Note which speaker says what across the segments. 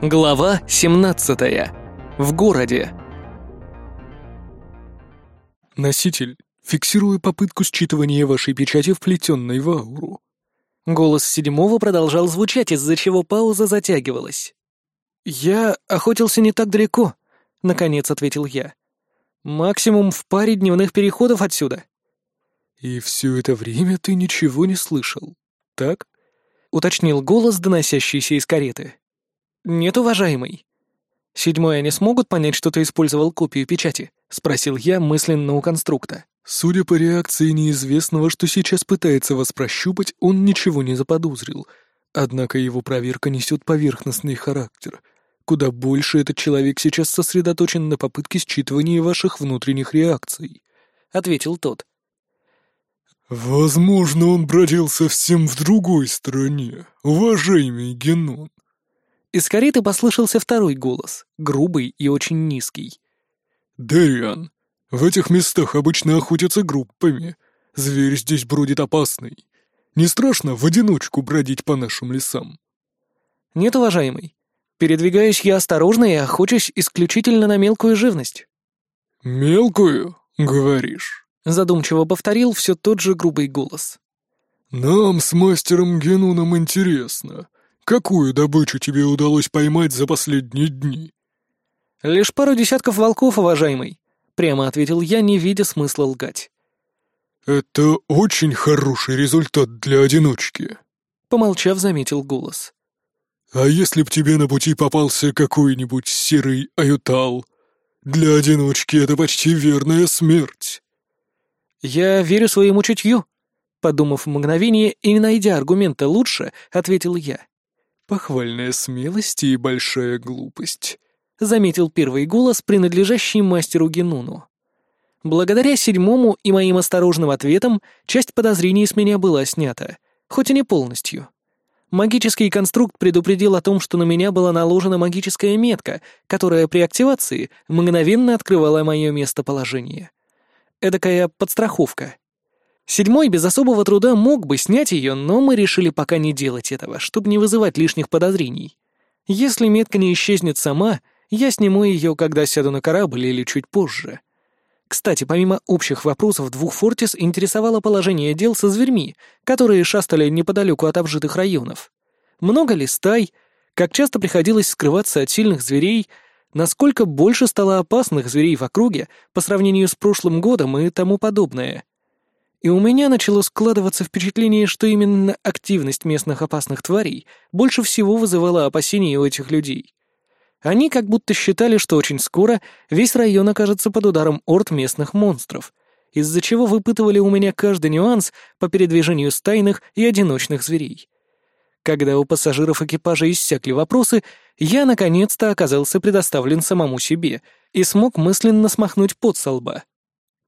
Speaker 1: Глава 17. В городе.
Speaker 2: Носитель, фиксирую попытку считывания вашей печати, вплетенной в ауру.
Speaker 1: Голос седьмого продолжал звучать, из-за чего пауза затягивалась. «Я охотился не так далеко», — наконец ответил я. «Максимум в паре дневных переходов отсюда».
Speaker 2: «И все это время ты ничего не слышал, так?»
Speaker 1: — уточнил голос, доносящийся из кареты. «Нет, уважаемый». «Седьмой они смогут понять, что ты использовал копию печати?» — спросил я мысленно у конструкта.
Speaker 2: Судя по реакции неизвестного, что сейчас пытается вас прощупать, он ничего не заподозрил. Однако его проверка несет поверхностный характер. Куда больше этот человек сейчас сосредоточен на попытке считывания ваших внутренних реакций, — ответил тот. «Возможно, он бродил совсем в другой стране, уважаемый Генон»,
Speaker 1: из кареты послышался второй голос, грубый и очень низкий.
Speaker 2: «Дэриан, в этих местах обычно охотятся группами. Зверь здесь бродит опасный. Не страшно в одиночку бродить по нашим лесам?»
Speaker 1: «Нет, уважаемый. Передвигаюсь я осторожно и охочусь исключительно на мелкую живность».
Speaker 2: «Мелкую, говоришь?»
Speaker 1: — задумчиво повторил все тот же грубый голос.
Speaker 2: «Нам с мастером Генуном интересно, Какую добычу тебе удалось поймать за последние дни?»
Speaker 1: «Лишь пару десятков волков, уважаемый», — прямо ответил я, не видя смысла лгать.
Speaker 2: «Это очень хороший результат для одиночки», — помолчав, заметил голос. «А если б тебе на пути попался какой-нибудь серый аютал? Для одиночки это почти верная смерть».
Speaker 1: «Я верю своему чутью», — подумав мгновение и не найдя аргумента лучше, ответил я.
Speaker 2: «Похвальная смелость и большая глупость», —
Speaker 1: заметил первый голос, принадлежащий мастеру Генуну. Благодаря седьмому и моим осторожным ответам часть подозрений с меня была снята, хоть и не полностью. Магический конструкт предупредил о том, что на меня была наложена магическая метка, которая при активации мгновенно открывала мое местоположение. Эдакая подстраховка. Седьмой без особого труда мог бы снять ее, но мы решили пока не делать этого, чтобы не вызывать лишних подозрений. Если метка не исчезнет сама, я сниму ее, когда сяду на корабль или чуть позже. Кстати, помимо общих вопросов, двух Фортис интересовало положение дел со зверьми, которые шастали неподалеку от обжитых районов. Много ли стай? Как часто приходилось скрываться от сильных зверей? Насколько больше стало опасных зверей в округе по сравнению с прошлым годом и тому подобное? И у меня начало складываться впечатление, что именно активность местных опасных тварей больше всего вызывала опасения у этих людей. Они как будто считали, что очень скоро весь район окажется под ударом орд местных монстров, из-за чего выпытывали у меня каждый нюанс по передвижению стайных и одиночных зверей. Когда у пассажиров экипажа иссякли вопросы, я наконец-то оказался предоставлен самому себе и смог мысленно смахнуть пот со лба.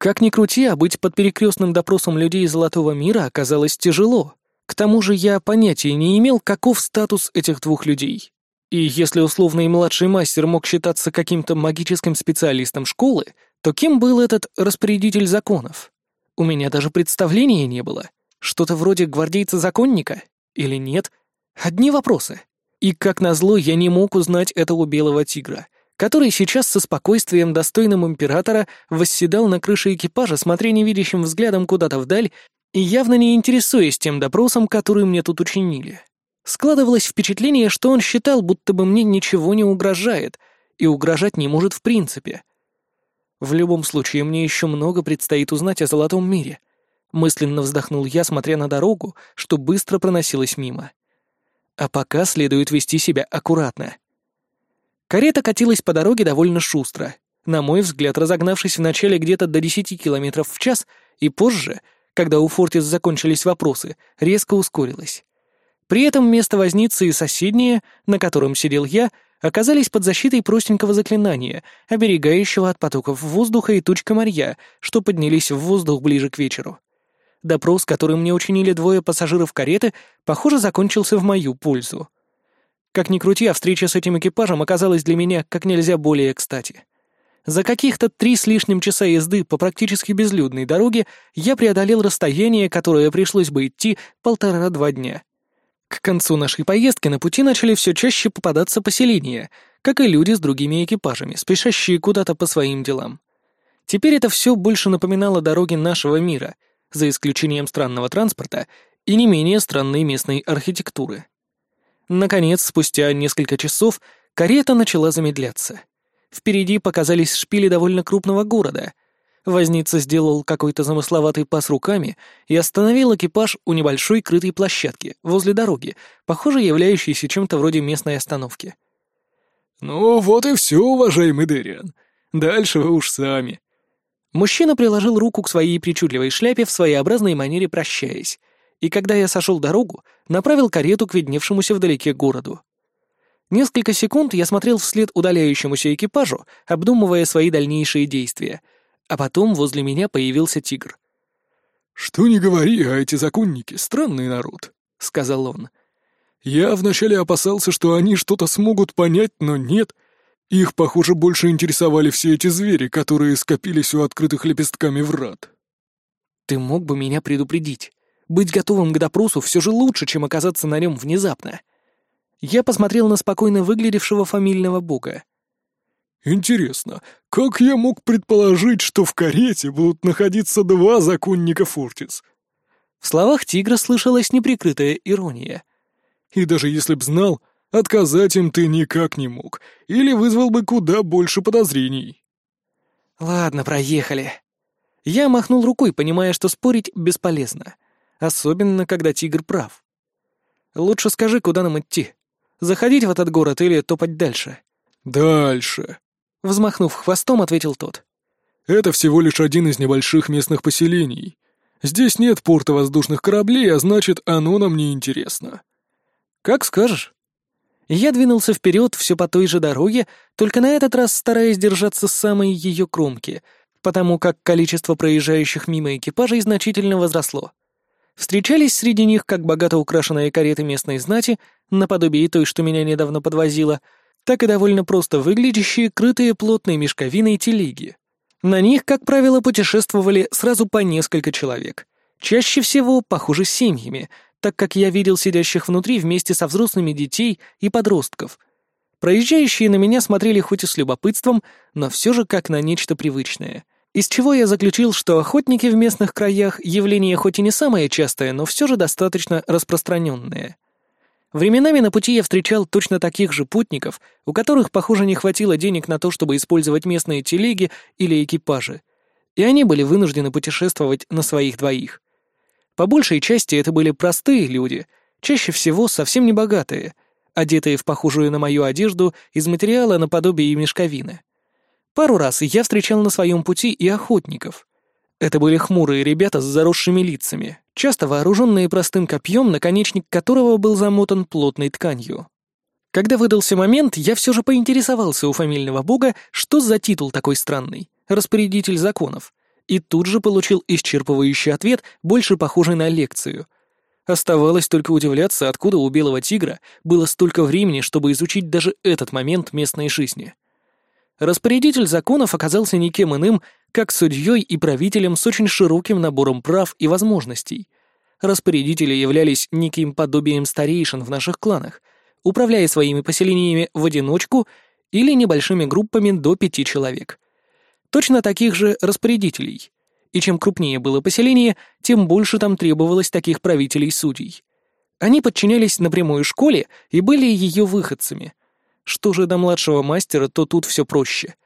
Speaker 1: Как ни крути, а быть под перекрестным допросом людей Золотого мира оказалось тяжело. К тому же я понятия не имел, каков статус этих двух людей. И если условный младший мастер мог считаться каким-то магическим специалистом школы, то кем был этот распорядитель законов? У меня даже представления не было. Что-то вроде гвардейца-законника? Или нет? Одни вопросы. И, как назло, я не мог узнать этого белого тигра — который сейчас со спокойствием, достойным императора, восседал на крыше экипажа, смотря невидящим взглядом куда-то вдаль и явно не интересуясь тем допросом, который мне тут учинили. Складывалось впечатление, что он считал, будто бы мне ничего не угрожает, и угрожать не может в принципе. В любом случае, мне еще много предстоит узнать о Золотом мире. Мысленно вздохнул я, смотря на дорогу, что быстро проносилась мимо. А пока следует вести себя аккуратно. Карета катилась по дороге довольно шустро, на мой взгляд, разогнавшись вначале где-то до 10 км в час, и позже, когда у Фортис закончились вопросы, резко ускорилась. При этом место возницы и соседнее, на котором сидел я, оказались под защитой простенького заклинания, оберегающего от потоков воздуха и туч комарья, что поднялись в воздух ближе к вечеру. Допрос, который мне учинили двое пассажиров кареты, похоже, закончился в мою пользу. Как ни крути, а встреча с этим экипажем оказалась для меня как нельзя более кстати. За каких-то три с лишним часа езды по практически безлюдной дороге я преодолел расстояние, которое пришлось бы идти полтора-два дня. К концу нашей поездки на пути начали все чаще попадаться поселения, как и люди с другими экипажами, спешащие куда-то по своим делам. Теперь это все больше напоминало дороги нашего мира, за исключением странного транспорта и не менее странной местной архитектуры. Наконец, спустя несколько часов, карета начала замедляться. Впереди показались шпили довольно крупного города. Возница сделал какой-то замысловатый пас руками и остановил экипаж у небольшой крытой площадки возле дороги, похоже, являющейся чем-то вроде местной остановки.
Speaker 2: «Ну вот и все, уважаемый Дериан. Дальше вы уж сами».
Speaker 1: Мужчина приложил руку к своей причудливой шляпе в своеобразной манере прощаясь, и когда я сошел дорогу, направил карету к видневшемуся вдалеке городу. Несколько секунд я смотрел вслед удаляющемуся экипажу, обдумывая свои дальнейшие действия, а потом возле меня появился тигр.
Speaker 2: «Что не говори, а эти законники — странный народ», — сказал он. «Я вначале опасался, что они что-то смогут понять, но нет. Их, похоже, больше интересовали все эти звери, которые скопились у открытых лепестками врат».
Speaker 1: «Ты мог бы меня предупредить. Быть готовым к допросу все же лучше, чем оказаться на нем внезапно», я посмотрел на спокойно выглядевшего фамильного бога.
Speaker 2: «Интересно, как я мог предположить, что в карете будут находиться два законника Фортис?»
Speaker 1: В словах тигра слышалась неприкрытая ирония.
Speaker 2: «И даже если б знал, отказать им ты никак не мог, или вызвал бы куда больше подозрений».
Speaker 1: «Ладно, проехали». Я махнул рукой, понимая, что спорить бесполезно. Особенно, когда тигр прав. «Лучше скажи, куда нам идти». Заходить в этот город или топать дальше?»
Speaker 2: «Дальше», — взмахнув хвостом, ответил тот. «Это всего лишь один из небольших местных поселений. Здесь нет порта воздушных кораблей, а значит, оно нам не интересно».
Speaker 1: «Как скажешь». Я двинулся вперед все по той же дороге, только на этот раз стараясь держаться с самой ее кромки, потому как количество проезжающих мимо экипажей значительно возросло. Встречались среди них как богато украшенные кареты местной знати, наподобие той, что меня недавно подвозила, так и довольно просто выглядящие, крытые плотной мешковиной телеги. На них, как правило, путешествовали сразу по несколько человек. Чаще всего, похоже, семьями, так как я видел сидящих внутри вместе со взрослыми детей и подростков. Проезжающие на меня смотрели хоть и с любопытством, но все же как на нечто привычное — из чего я заключил, что охотники в местных краях — явление хоть и не самое частое, но все же достаточно распространенное. Временами на пути я встречал точно таких же путников, у которых, похоже, не хватило денег на то, чтобы использовать местные телеги или экипажи, и они были вынуждены путешествовать на своих двоих. По большей части это были простые люди, чаще всего совсем не богатые, одетые в похожую на мою одежду из материала наподобие мешковины. Пару раз я встречал на своем пути и охотников. Это были хмурые ребята с заросшими лицами, часто вооруженные простым копьем, наконечник которого был замотан плотной тканью. Когда выдался момент, я все же поинтересовался у фамильного бога, что за титул такой странный — распорядитель законов, и тут же получил исчерпывающий ответ, больше похожий на лекцию. Оставалось только удивляться, откуда у белого тигра было столько времени, чтобы изучить даже этот момент местной жизни. Распорядитель законов оказался никем иным, как судьей и правителем с очень широким набором прав и возможностей. Распорядители являлись неким подобием старейшин в наших кланах, управляя своими поселениями в одиночку или небольшими группами до пяти человек. Точно таких же распорядителей. И чем крупнее было поселение, тем больше там требовалось таких правителей-судей. Они подчинялись напрямую школе и были ее выходцами — что же до младшего мастера, то тут все проще.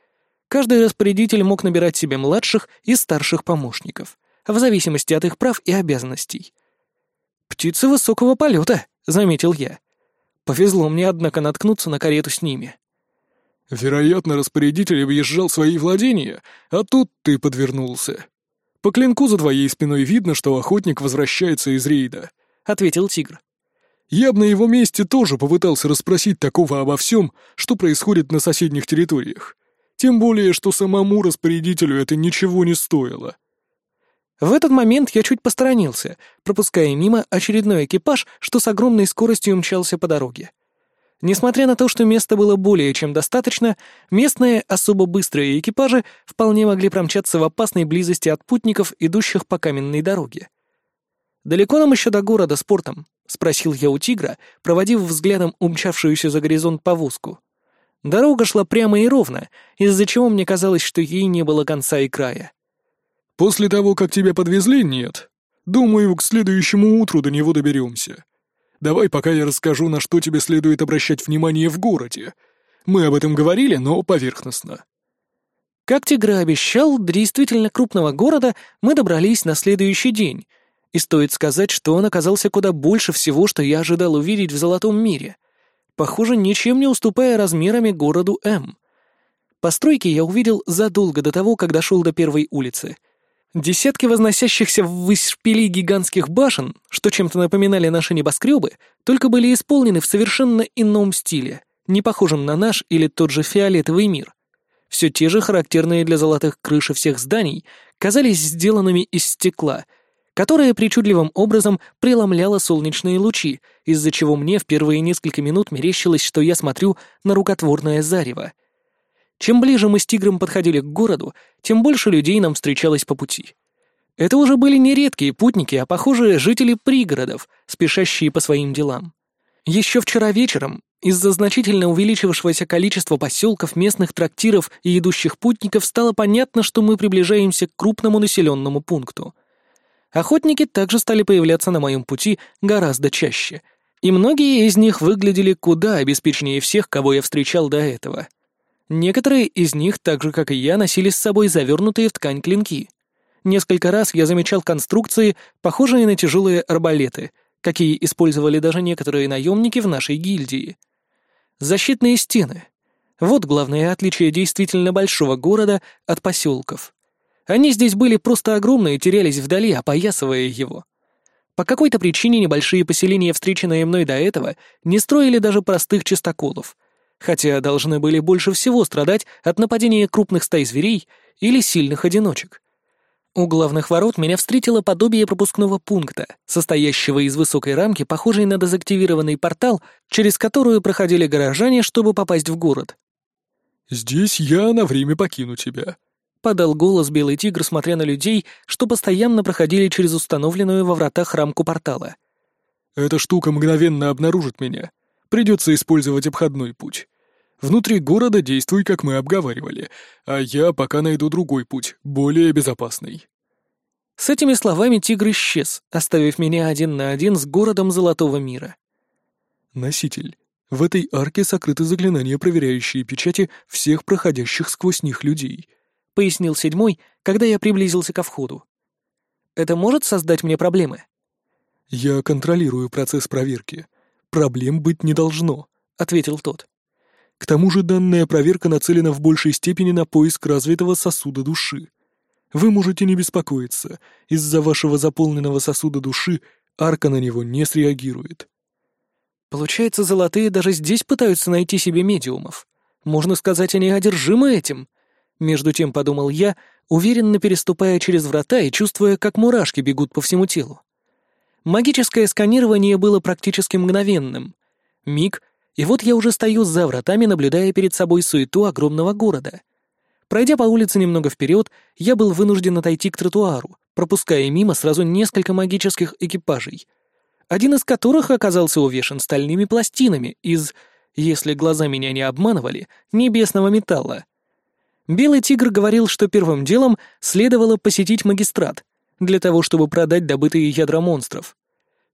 Speaker 1: Каждый распорядитель мог набирать себе младших и старших помощников, в зависимости от их прав и обязанностей. «Птицы высокого полета», — заметил я. Повезло мне, однако, наткнуться на карету с ними.
Speaker 2: «Вероятно, распорядитель объезжал свои владения, а тут ты подвернулся. По клинку за твоей спиной видно, что охотник возвращается из рейда», — ответил тигр. Я бы на его месте тоже попытался расспросить такого обо всем, что происходит на соседних территориях. Тем более, что самому распорядителю это ничего не стоило.
Speaker 1: В этот момент я чуть посторонился, пропуская мимо очередной экипаж, что с огромной скоростью мчался по дороге. Несмотря на то, что места было более чем достаточно, местные особо быстрые экипажи вполне могли промчаться в опасной близости от путников, идущих по каменной дороге. «Далеко нам еще до города с портом?» — спросил я у тигра, проводив взглядом умчавшуюся за горизонт повозку. Дорога шла прямо и ровно, из-за чего мне казалось, что ей не было конца и края.
Speaker 2: «После того, как тебя подвезли, нет. Думаю, к следующему утру до него доберемся. Давай пока я расскажу, на что тебе следует обращать внимание в городе. Мы об этом говорили, но поверхностно».
Speaker 1: Как Тигр обещал, действительно крупного города мы добрались на следующий день, и стоит сказать, что он оказался куда больше всего, что я ожидал увидеть в Золотом мире. Похоже, ничем не уступая размерами городу М. Постройки я увидел задолго до того, как дошел до первой улицы. Десятки возносящихся ввысь шпилей гигантских башен, что чем-то напоминали наши небоскребы, только были исполнены в совершенно ином стиле, не похожем на наш или тот же фиолетовый мир. Все те же характерные для золотых крыши всех зданий казались сделанными из стекла — которая причудливым образом преломляла солнечные лучи, из-за чего мне в первые несколько минут мерещилось, что я смотрю на рукотворное зарево. Чем ближе мы с тигром подходили к городу, тем больше людей нам встречалось по пути. Это уже были не редкие путники, а похожие жители пригородов, спешащие по своим делам. Еще вчера вечером, из-за значительно увеличившегося количества поселков, местных трактиров и идущих путников, стало понятно, что мы приближаемся к крупному населенному пункту — Охотники также стали появляться на моем пути гораздо чаще, и многие из них выглядели куда обеспеченнее всех, кого я встречал до этого. Некоторые из них, так же как и я, носили с собой завернутые в ткань клинки. Несколько раз я замечал конструкции, похожие на тяжелые арбалеты, какие использовали даже некоторые наемники в нашей гильдии. Защитные стены. Вот главное отличие действительно большого города от поселков. Они здесь были просто огромные и терялись вдали, опоясывая его. По какой-то причине небольшие поселения, встреченные мной до этого, не строили даже простых чистоколов, хотя должны были больше всего страдать от нападения крупных стай зверей или сильных одиночек. У главных ворот меня встретило подобие пропускного пункта, состоящего из высокой рамки, похожей на дезактивированный портал, через которую проходили горожане, чтобы попасть в город.
Speaker 2: «Здесь я на время покину тебя»,
Speaker 1: подал голос белый тигр, смотря на людей, что постоянно проходили через установленную во вратах рамку портала.
Speaker 2: «Эта штука мгновенно обнаружит меня. Придется использовать обходной путь. Внутри города действуй, как мы обговаривали, а я пока найду другой путь, более безопасный».
Speaker 1: С этими словами тигр исчез, оставив меня один на один с городом Золотого мира.
Speaker 2: «Носитель, в этой арке сокрыты заклинания, проверяющие печати всех проходящих сквозь них людей», —
Speaker 1: пояснил седьмой, когда я приблизился ко входу. «Это может создать мне проблемы?»
Speaker 2: «Я контролирую процесс проверки. Проблем быть не должно», — ответил тот. «К тому же данная проверка нацелена в большей степени на поиск развитого сосуда души. Вы можете не беспокоиться, из-за вашего заполненного сосуда души арка на него не среагирует».
Speaker 1: «Получается, золотые даже здесь пытаются найти себе медиумов. Можно сказать, они одержимы этим», между тем подумал я, уверенно переступая через врата и чувствуя, как мурашки бегут по всему телу. Магическое сканирование было практически мгновенным. Миг, и вот я уже стою за вратами, наблюдая перед собой суету огромного города. Пройдя по улице немного вперед, я был вынужден отойти к тротуару, пропуская мимо сразу несколько магических экипажей, один из которых оказался увешан стальными пластинами из, если глаза меня не обманывали, небесного металла. Белый тигр говорил, что первым делом следовало посетить магистрат, для того, чтобы продать добытые ядра монстров.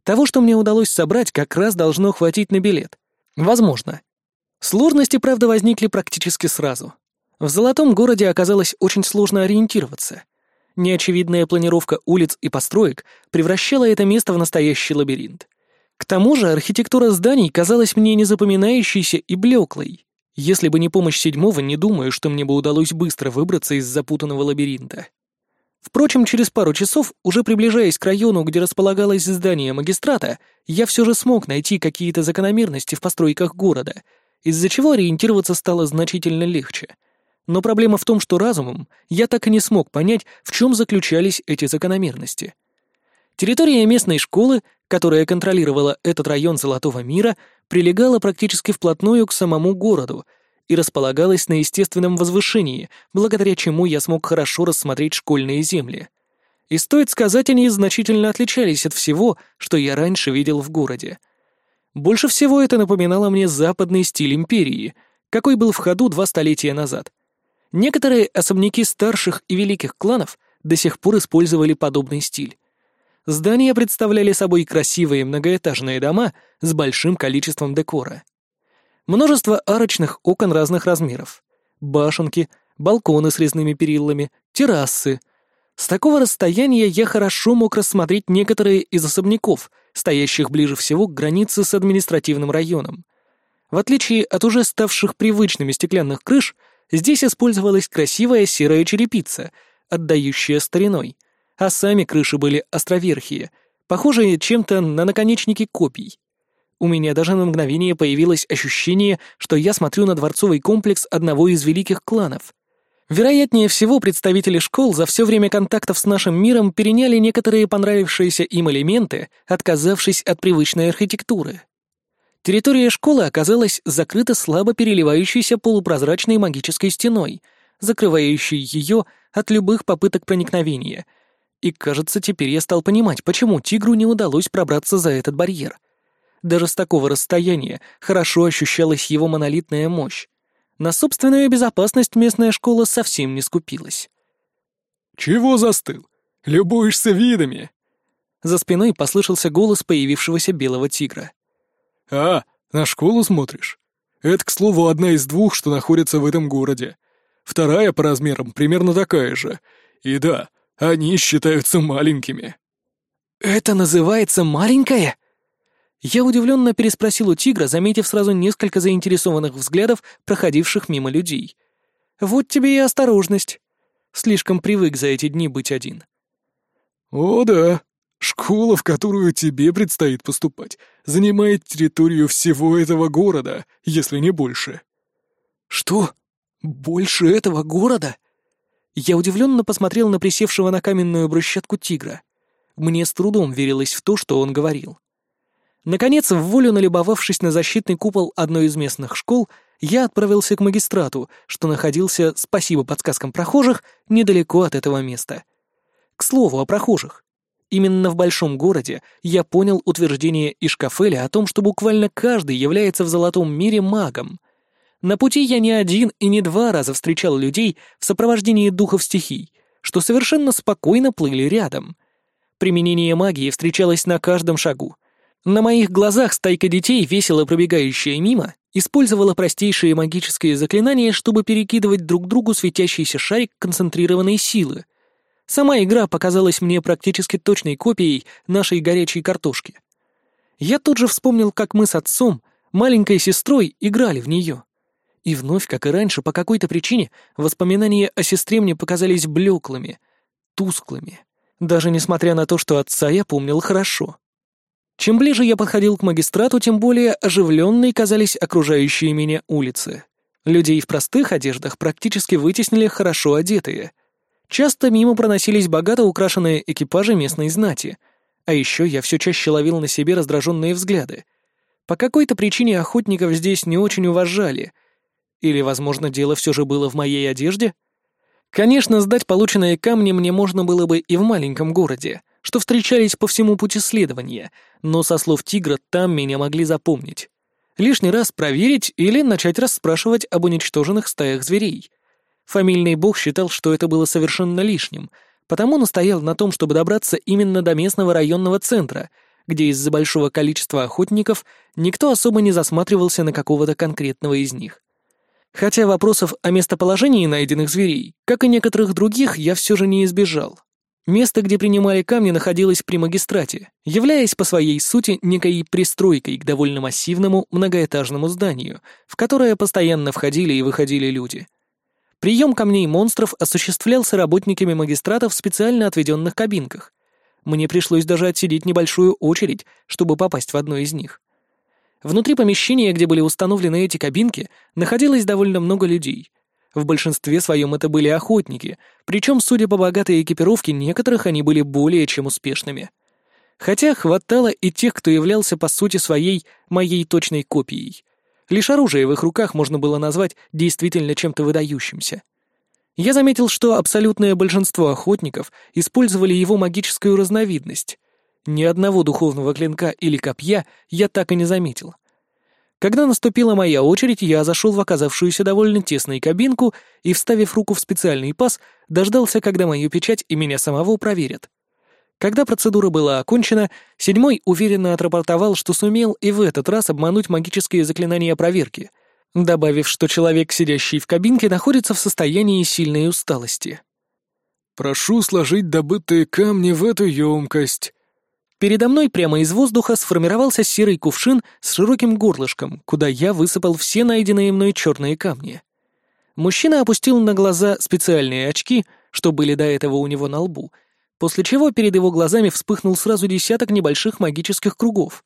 Speaker 1: Того, что мне удалось собрать, как раз должно хватить на билет. Возможно. Сложности, правда, возникли практически сразу. В золотом городе оказалось очень сложно ориентироваться. Неочевидная планировка улиц и построек превращала это место в настоящий лабиринт. К тому же архитектура зданий казалась мне незапоминающейся и блеклой. Если бы не помощь седьмого, не думаю, что мне бы удалось быстро выбраться из запутанного лабиринта. Впрочем, через пару часов, уже приближаясь к району, где располагалось здание магистрата, я все же смог найти какие-то закономерности в постройках города, из-за чего ориентироваться стало значительно легче. Но проблема в том, что разумом я так и не смог понять, в чем заключались эти закономерности. Территория местной школы, которая контролировала этот район Золотого мира, прилегала практически вплотную к самому городу и располагалась на естественном возвышении, благодаря чему я смог хорошо рассмотреть школьные земли. И стоит сказать, они значительно отличались от всего, что я раньше видел в городе. Больше всего это напоминало мне западный стиль империи, какой был в ходу два столетия назад. Некоторые особняки старших и великих кланов до сих пор использовали подобный стиль. Здания представляли собой красивые многоэтажные дома с большим количеством декора. Множество арочных окон разных размеров, башенки, балконы с резными перилами, террасы — с такого расстояния я хорошо мог рассмотреть некоторые из особняков, стоящих ближе всего к границе с административным районом. В отличие от уже ставших привычными стеклянных крыш, здесь использовалась красивая серая черепица, отдающая стариной, а сами крыши были островерхие, похожие чем-то на наконечники копий. У меня даже на мгновение появилось ощущение, что я смотрю на дворцовый комплекс одного из великих кланов — Вероятнее всего, представители школ за все время контактов с нашим миром переняли некоторые понравившиеся им элементы, отказавшись от привычной архитектуры. Территория школы оказалась закрыта слабо переливающейся полупрозрачной магической стеной, закрывающей ее от любых попыток проникновения. И, кажется, теперь я стал понимать, почему тигру не удалось пробраться за этот барьер. Даже с такого расстояния хорошо ощущалась его монолитная мощь. На собственную безопасность местная школа совсем не скупилась.
Speaker 2: «Чего застыл? Любуешься видами?»
Speaker 1: За спиной послышался голос появившегося белого тигра.
Speaker 2: «А, на школу смотришь? Это, к слову, одна из двух, что находятся в этом городе. Вторая по размерам примерно такая же. И да, они считаются маленькими».
Speaker 1: «Это называется маленькая?» Я удивленно переспросил у тигра, заметив сразу несколько заинтересованных взглядов, проходивших мимо людей. «Вот тебе и осторожность. Слишком привык за эти дни быть один».
Speaker 2: «О да, школа, в которую тебе предстоит поступать, занимает территорию всего этого города, если не больше».
Speaker 1: «Что? Больше этого города?» Я удивленно посмотрел на присевшего на каменную брусчатку тигра. Мне с трудом верилось в то, что он говорил. Наконец, в волю налюбовавшись на защитный купол одной из местных школ, я отправился к магистрату, что находился, спасибо подсказкам прохожих, недалеко от этого места. К слову о прохожих. Именно в большом городе я понял утверждение Ишкафеля о том, что буквально каждый является в золотом мире магом. На пути я не один и не два раза встречал людей в сопровождении духов стихий, что совершенно спокойно плыли рядом. Применение магии встречалось на каждом шагу, на моих глазах стайка детей, весело пробегающая мимо, использовала простейшие магические заклинания, чтобы перекидывать друг другу светящийся шарик концентрированной силы. Сама игра показалась мне практически точной копией нашей горячей картошки. Я тут же вспомнил, как мы с отцом, маленькой сестрой, играли в нее. И вновь, как и раньше, по какой-то причине воспоминания о сестре мне показались блеклыми, тусклыми, даже несмотря на то, что отца я помнил хорошо. Чем ближе я подходил к магистрату, тем более оживленной казались окружающие меня улицы. Людей в простых одеждах практически вытеснили хорошо одетые. Часто мимо проносились богато украшенные экипажи местной знати. А еще я все чаще ловил на себе раздраженные взгляды. По какой-то причине охотников здесь не очень уважали. Или, возможно, дело все же было в моей одежде? Конечно, сдать полученные камни мне можно было бы и в маленьком городе — что встречались по всему пути следования, но со слов тигра там меня могли запомнить. Лишний раз проверить или начать расспрашивать об уничтоженных стаях зверей. Фамильный бог считал, что это было совершенно лишним, потому настоял на том, чтобы добраться именно до местного районного центра, где из-за большого количества охотников никто особо не засматривался на какого-то конкретного из них. Хотя вопросов о местоположении найденных зверей, как и некоторых других, я все же не избежал. Место, где принимали камни, находилось при магистрате, являясь по своей сути некой пристройкой к довольно массивному многоэтажному зданию, в которое постоянно входили и выходили люди. Прием камней монстров осуществлялся работниками магистрата в специально отведенных кабинках. Мне пришлось даже отсидеть небольшую очередь, чтобы попасть в одну из них. Внутри помещения, где были установлены эти кабинки, находилось довольно много людей — в большинстве своем это были охотники, причем, судя по богатой экипировке, некоторых они были более чем успешными. Хотя хватало и тех, кто являлся по сути своей моей точной копией. Лишь оружие в их руках можно было назвать действительно чем-то выдающимся. Я заметил, что абсолютное большинство охотников использовали его магическую разновидность. Ни одного духовного клинка или копья я так и не заметил. Когда наступила моя очередь, я зашел в оказавшуюся довольно тесную кабинку и, вставив руку в специальный паз, дождался, когда мою печать и меня самого проверят. Когда процедура была окончена, седьмой уверенно отрапортовал, что сумел и в этот раз обмануть магические заклинания проверки, добавив, что человек, сидящий в кабинке, находится в состоянии сильной усталости.
Speaker 2: «Прошу сложить добытые камни в эту емкость»,
Speaker 1: Передо мной прямо из воздуха сформировался серый кувшин с широким горлышком, куда я высыпал все найденные мной черные камни. Мужчина опустил на глаза специальные очки, что были до этого у него на лбу, после чего перед его глазами вспыхнул сразу десяток небольших магических кругов.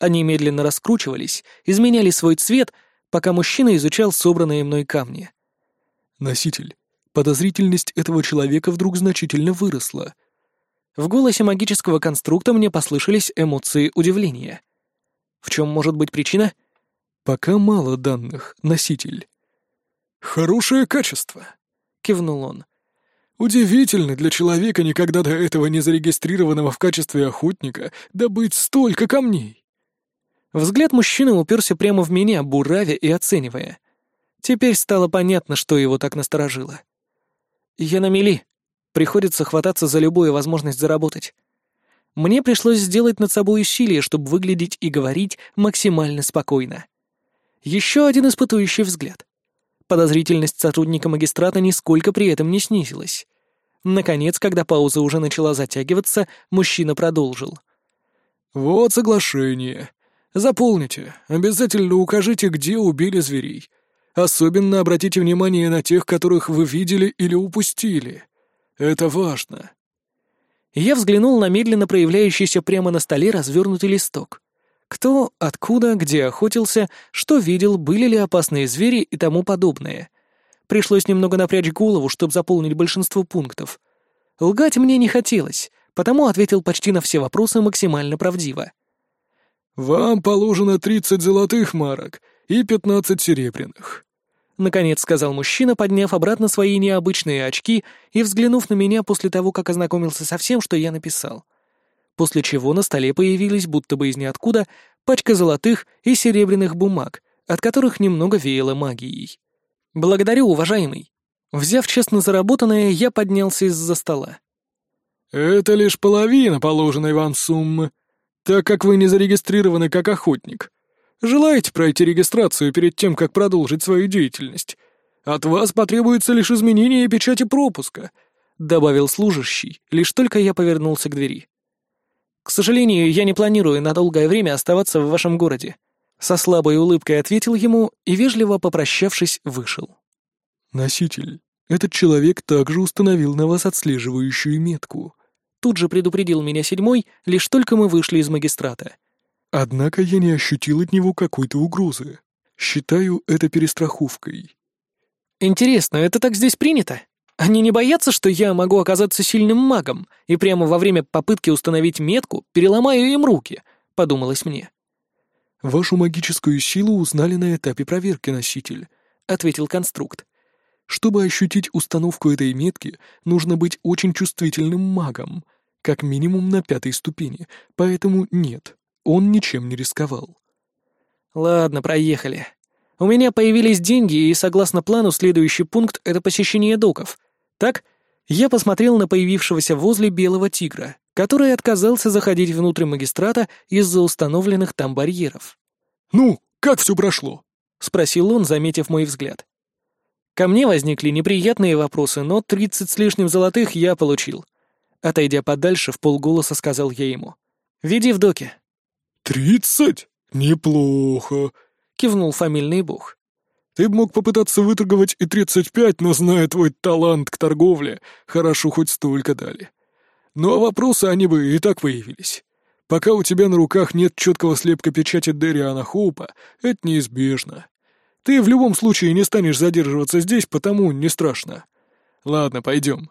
Speaker 1: Они медленно раскручивались, изменяли свой цвет, пока мужчина изучал собранные мной камни.
Speaker 2: «Носитель, подозрительность этого человека вдруг значительно выросла»,
Speaker 1: в голосе магического конструкта мне послышались эмоции удивления. В чем может быть причина?
Speaker 2: Пока мало данных, носитель. Хорошее качество, кивнул он. Удивительно для человека, никогда до этого не зарегистрированного в качестве охотника, добыть столько камней.
Speaker 1: Взгляд мужчины уперся прямо в меня, буравя и оценивая. Теперь стало понятно, что его так насторожило. «Я на мели», Приходится хвататься за любую возможность заработать. Мне пришлось сделать над собой усилие, чтобы выглядеть и говорить максимально спокойно. Еще один испытующий взгляд. Подозрительность сотрудника магистрата нисколько при этом не снизилась. Наконец, когда пауза уже начала затягиваться, мужчина продолжил.
Speaker 2: «Вот соглашение. Заполните. Обязательно укажите, где убили зверей. Особенно обратите внимание на тех, которых вы видели или упустили. Это важно.
Speaker 1: Я взглянул на медленно проявляющийся прямо на столе развернутый листок. Кто, откуда, где охотился, что видел, были ли опасные звери и тому подобное. Пришлось немного напрячь голову, чтобы заполнить большинство пунктов. Лгать мне не хотелось, потому ответил почти на все вопросы максимально правдиво.
Speaker 2: «Вам положено тридцать золотых марок и пятнадцать серебряных.
Speaker 1: — наконец сказал мужчина, подняв обратно свои необычные очки и взглянув на меня после того, как ознакомился со всем, что я написал. После чего на столе появились, будто бы из ниоткуда, пачка золотых и серебряных бумаг, от которых немного веяло магией. «Благодарю, уважаемый». Взяв честно заработанное, я поднялся из-за стола.
Speaker 2: «Это лишь половина положенной вам суммы, так как вы не зарегистрированы как охотник», Желаете пройти регистрацию перед тем, как продолжить свою деятельность? От вас потребуется лишь изменение печати пропуска», — добавил служащий, лишь только я повернулся к двери.
Speaker 1: «К сожалению, я не планирую на долгое время оставаться в вашем городе», — со слабой улыбкой ответил ему и, вежливо попрощавшись, вышел.
Speaker 2: «Носитель, этот человек также установил на вас отслеживающую метку», —
Speaker 1: тут же предупредил меня седьмой, лишь только мы вышли из магистрата.
Speaker 2: Однако я не ощутил от него какой-то угрозы. Считаю это перестраховкой.
Speaker 1: Интересно, это так здесь принято? Они не боятся, что я могу оказаться сильным магом, и прямо во время попытки установить метку переломаю им руки, подумалось мне.
Speaker 2: Вашу магическую силу узнали на этапе проверки, носитель, ответил конструкт. Чтобы ощутить установку этой метки, нужно быть очень чувствительным магом, как минимум на пятой ступени, поэтому нет. Он ничем не рисковал.
Speaker 1: «Ладно, проехали. У меня появились деньги, и, согласно плану, следующий пункт — это посещение доков. Так?» Я посмотрел на появившегося возле белого тигра, который отказался заходить внутрь магистрата из-за установленных там барьеров.
Speaker 2: «Ну, как все прошло?»
Speaker 1: — спросил он, заметив мой взгляд. Ко мне возникли неприятные вопросы, но тридцать с лишним золотых я получил. Отойдя подальше, в полголоса сказал я ему. «Веди в доки,
Speaker 2: «Тридцать? Неплохо», — кивнул фамильный бог. «Ты мог попытаться выторговать и тридцать пять, но, зная твой талант к торговле, хорошо хоть столько дали. Ну а вопросы они бы и так появились. Пока у тебя на руках нет четкого слепка печати Дериана Хоупа, это неизбежно. Ты в любом случае не станешь задерживаться здесь, потому не страшно. Ладно, пойдем.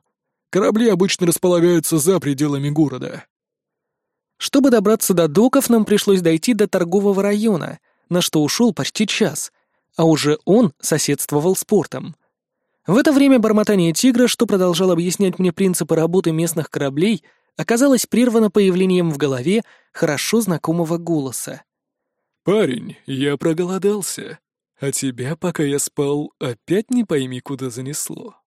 Speaker 2: Корабли обычно располагаются за пределами города».
Speaker 1: Чтобы добраться до доков, нам пришлось дойти до торгового района, на что ушел почти час, а уже он соседствовал с портом. В это время бормотание тигра, что продолжал объяснять мне принципы работы местных кораблей, оказалось прервано появлением в голове хорошо знакомого голоса.
Speaker 2: «Парень, я проголодался, а тебя, пока я спал, опять не пойми, куда занесло».